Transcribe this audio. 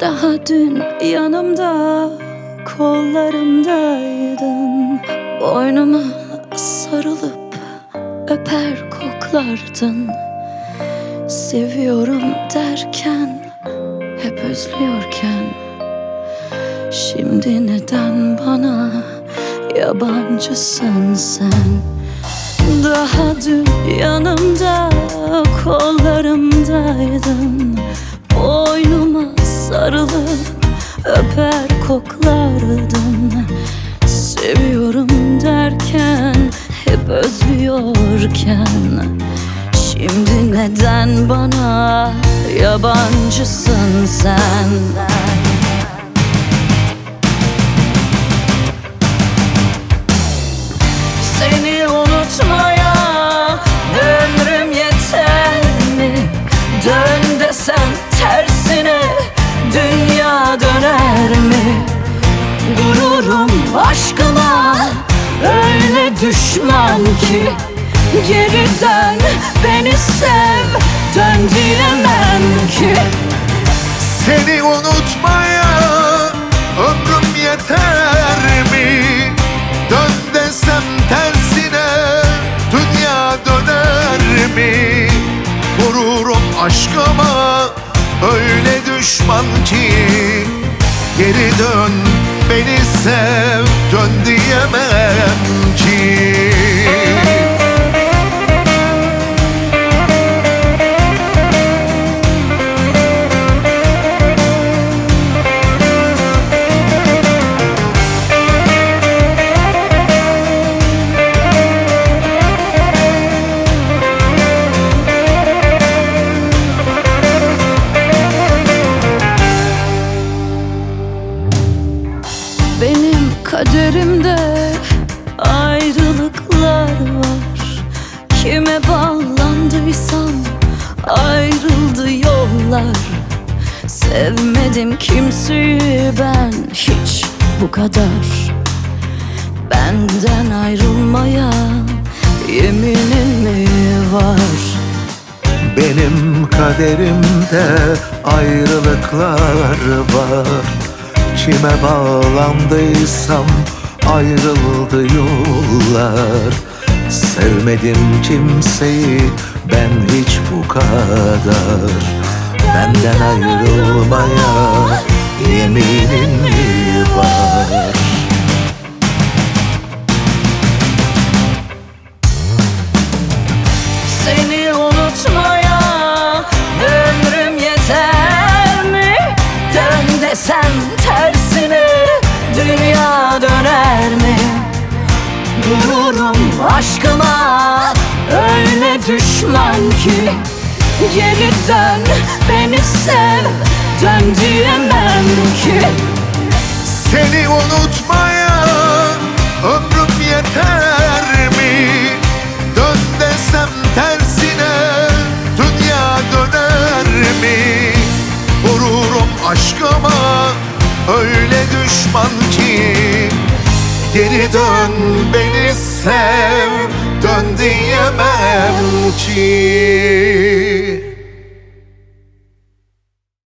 Daha dün yanımda kollarımdaydın. Boynuma sarılıp öper koklardın. Seviyorum derken hep özlüyorken. Şimdi neden bana yabancısın sen? Daha dün yanımda kollarımdaydın. Boynuma sarılıp öper koklardın Seviyorum derken hep özlüyorken. Şimdi neden bana yabancısın sen ki Geri dön beni sev dön diyemem ki Seni unutmaya ömrüm yeter mi? Dön desem tersine dünya döner mi? Vururum aşkıma öyle düşman ki Geri dön beni sev dön diyemem bağlandıysam ayrıldı yollar. Sevmedim kimseyi ben hiç bu kadar. Benden ayrılmaya yeminin mi var? Benim kaderimde ayrılıklar var. Kime bağlandıysam ayrıldı yollar. Sevmedim kimseyi ben hiç bu kadar Benden ayrılmaya yeminin mi var? Seni unutmaya ömrüm yeter mi? Dön desem tersine dünya döner mi? Gururum aşkıma öyle düşman ki Geri dön beni sev dön diyemem ki Seni unutmaya ömrüm yeter mi? Dön desem tersine dünya döner mi? Vururum aşkıma öyle düşman ki Geri dön beni sev dön diyemem ki